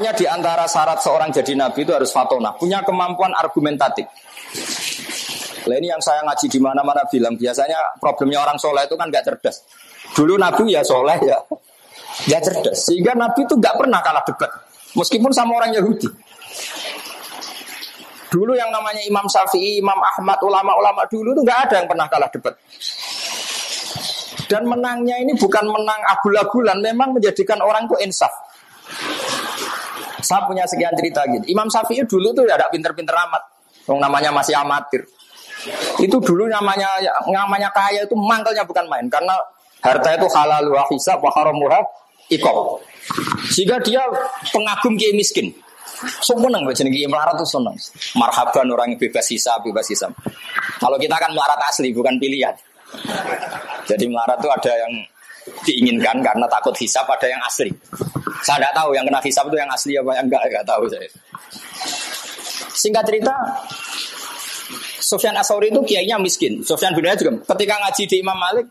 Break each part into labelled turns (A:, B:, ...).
A: Makanya di antara syarat seorang jadi nabi itu harus fatona, punya kemampuan argumentatif. Nah ini yang saya ngaji di mana-mana bilang biasanya problemnya orang soleh itu kan nggak cerdas. Dulu nabi ya soleh ya, ya cerdas. Sehingga nabi itu nggak pernah kalah debat, meskipun sama orang Yahudi. Dulu yang namanya Imam Syafi'i, Imam Ahmad, ulama-ulama dulu itu nggak ada yang pernah kalah debat. Dan menangnya ini bukan menang agul-agulan, memang menjadikan orang itu insaf. Saya punya sekian cerita gitu. Imam Syafi'i dulu tuh ya ada pinter-pinter amat. Yang namanya masih amatir. Itu dulu namanya namanya kaya itu mangkelnya bukan main karena harta itu halal wa hisab wa haramuha ikom. Sehingga dia pengagum kiai miskin. Seneng baca nih melarat tuh seneng. Marhaban orang bebas sisa, bebas sisa. Kalau kita kan melarat asli, bukan pilihan. Jadi melarat tuh ada yang diinginkan karena takut hisap, ada yang asli. Saya tidak tahu yang kena hisap itu yang asli apa yang enggak, enggak tahu saya. Singkat cerita, Sofyan Asauri itu kiainya miskin. Sofyan bin juga ketika ngaji di Imam Malik,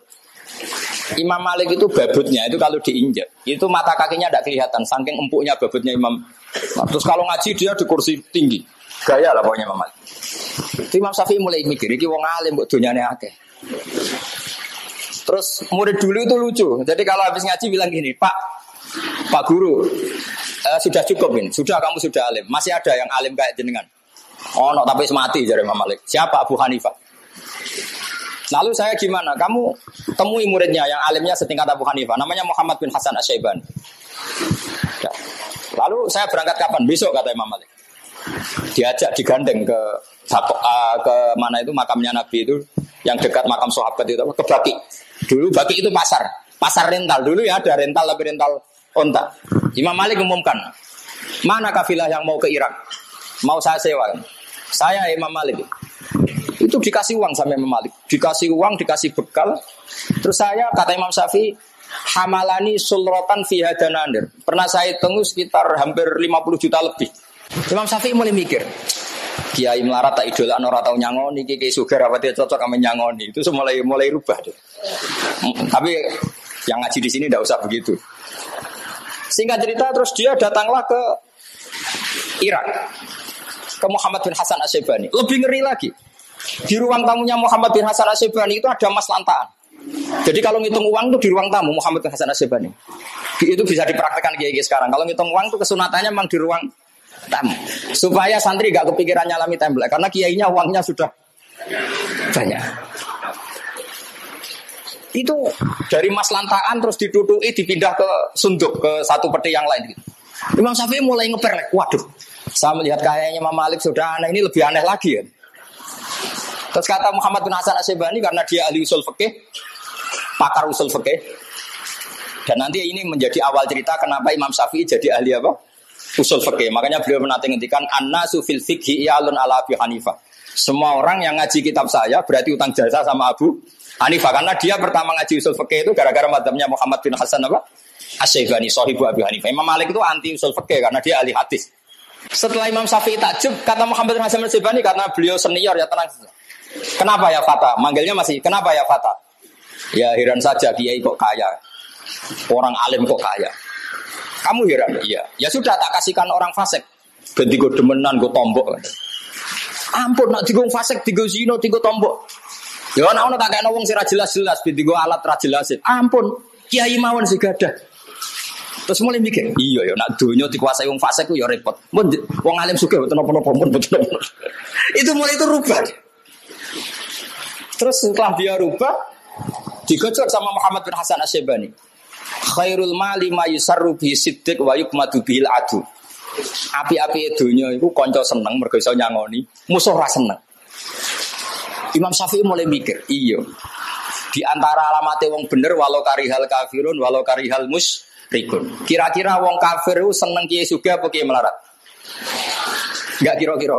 A: Imam Malik itu babutnya itu kalau diinjak itu mata kakinya tidak kelihatan saking empuknya babutnya Imam. Nah, terus kalau ngaji dia di kursi tinggi, gaya lah pokoknya Imam Malik. Itu Imam Syafi'i mulai mikir, ini wong alim buat dunyanya akeh. Terus murid dulu itu lucu. Jadi kalau habis ngaji bilang gini, Pak, Pak Guru, eh, sudah cukup ini, sudah kamu sudah alim. Masih ada yang alim kayak jenengan. Oh, no, tapi semati jadi Imam Malik. Siapa Abu Hanifah? Lalu saya gimana? Kamu temui muridnya yang alimnya setingkat Abu Hanifah. Namanya Muhammad bin Hasan Asyaiban. Ya. Lalu saya berangkat kapan? Besok kata Imam Malik. Diajak digandeng ke uh, ke mana itu makamnya Nabi itu yang dekat makam sahabat itu ke Baki. Dulu Baki itu pasar, pasar rental. Dulu ya ada rental lebih rental onta. Imam Malik umumkan, mana kafilah yang mau ke Irak? Mau saya sewa? Saya Imam Malik. Itu dikasih uang sama Imam Malik. Dikasih uang, dikasih bekal. Terus saya, kata Imam Syafi'i, Hamalani sulrotan fi hadananir. Pernah saya tunggu sekitar hampir 50 juta lebih. Imam Syafi'i mulai mikir. Kiai melarat tak idola ora tau nyangoni Kiai Sugar apa dia cocok sama nyangoni. Itu mulai mulai rubah deh. Tapi yang ngaji di sini tidak usah begitu. Singkat cerita terus dia datanglah ke Irak ke Muhammad bin Hasan Asyibani. Lebih ngeri lagi. Di ruang tamunya Muhammad bin Hasan Asyibani itu ada mas lantaan. Jadi kalau ngitung uang itu di ruang tamu Muhammad bin Hasan Asyibani. Itu bisa dipraktekkan kiai sekarang. Kalau ngitung uang itu kesunatannya memang di ruang tamu. Supaya santri gak kepikiran nyalami tembel. Karena kiainya uangnya sudah banyak. Itu dari mas lantaan terus ditutupi dipindah ke sunduk ke satu peti yang lain. Imam Syafi'i mulai ngeper, waduh, saya melihat kayaknya Imam Malik sudah aneh, ini lebih aneh lagi ya. Terus kata Muhammad bin Hasan Asyibani karena dia ahli usul fikih, pakar usul fikih. Dan nanti ini menjadi awal cerita kenapa Imam Syafi'i jadi ahli apa? Usul fikih. Makanya beliau menanti ngendikan anna sufil fikhi iyalun ala Abi Hanifah. Semua orang yang ngaji kitab saya berarti utang jasa sama Abu Hanifah karena dia pertama ngaji usul fikih itu gara-gara madhabnya Muhammad bin Hasan apa? Asyibani sahibu Abi Hanifah. Imam Malik itu anti usul fikih karena dia ahli hadis. Setelah Imam Syafi'i takjub, kata Muhammad bin Hasan al-Sibani karena beliau senior ya tenang. Kenapa ya Fata? Manggilnya masih, kenapa ya Fata? Ya heran saja, kiai kok kaya. Orang alim kok kaya. Kamu heran? Iya. Ya sudah tak kasihkan orang fasik. Ganti gue demenan, gue tombok. Ampun, nak digung fasik, digo zino, digo tombok. Ya nak ono tak kayak wong sih jelas-jelas, digo alat jelasin. Ampun, kiai mawon sih gadah. Terus mulai mikir, iya ya nak dunia dikuasai wong fasik ku ya repot. Mun wong alim suka betul napa-napa pun betul Itu mulai itu rubah. Terus setelah dia rubah, digojok sama Muhammad bin Hasan Asyibani. Khairul mali ma yusarru bi siddiq wa yukmadu bil adu. Api-api dunia itu konco seneng mergo iso nyangoni, musuh ra seneng. Imam Syafi'i mulai mikir, iya. Di antara alamatnya wong bener walau karihal kafirun walau karihal mus rikun. Kira-kira wong kafir seneng kiai juga apa kiai melarat? Enggak kira-kira.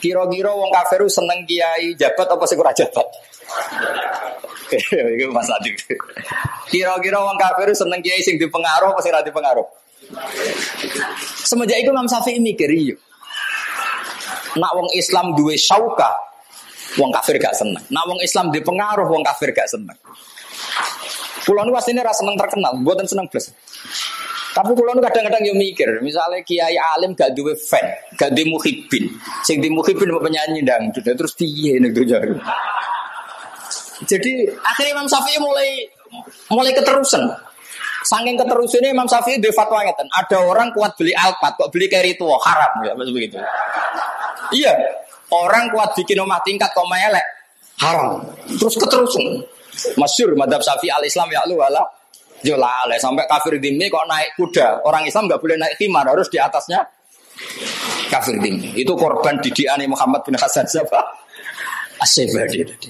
A: Kira-kira wong kafir seneng kiai jabat apa sing ora jabat? Itu Mas Adi. Kira-kira wong kafir seneng kiai sing dipengaruh apa sing ora dipengaruh? Semenjak itu Imam Syafi'i mikir iya. Nak wong Islam duwe syauka, wong kafir gak seneng. Nak wong Islam dipengaruh, wong kafir gak seneng. Pulau ini aslinya rasa seneng terkenal, buatan seneng plus. Tapi kalau kadang-kadang yo mikir, misalnya kiai alim gak duwe fan, gak duwe muhibin, sing di muhibin mau penyanyi dangdut, terus piye nih tuh Jadi akhirnya Imam Syafi'i mulai mulai keterusan. Saking keterusannya Imam Syafi'i di fatwa ngeten, ada orang kuat beli alpat, kok beli carry tua haram ya begitu. Iya, orang kuat bikin rumah tingkat kok melek haram. Terus keterusan. Masyur madhab Syafi'i al Islam ya lu ala Jolale sampai kafir dimi kok naik kuda. Orang Islam nggak boleh naik khimar, harus di atasnya kafir dimi. Itu korban didikan Muhammad bin Hasan siapa? Asyibadi tadi.